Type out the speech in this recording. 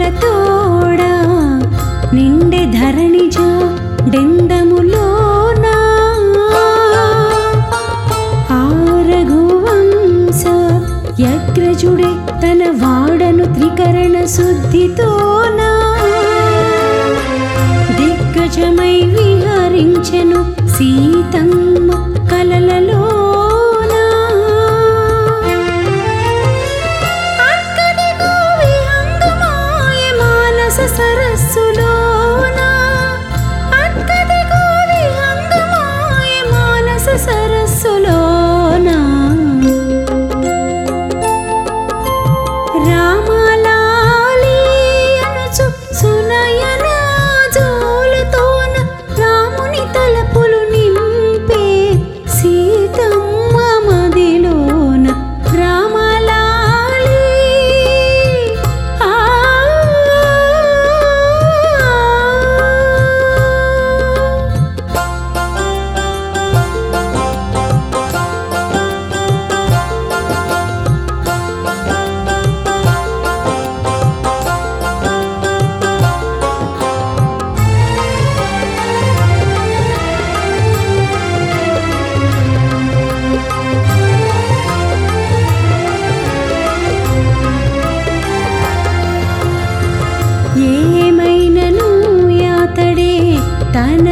రఘుపాలతోడా నిండె ధరణిజ డెందములోనా ఆ రఘువంశ యగ్రజుడే తన వాడను త్రికరణ శుద్ధితోనా. దిగ్గజమై విహరించెను సీతం తన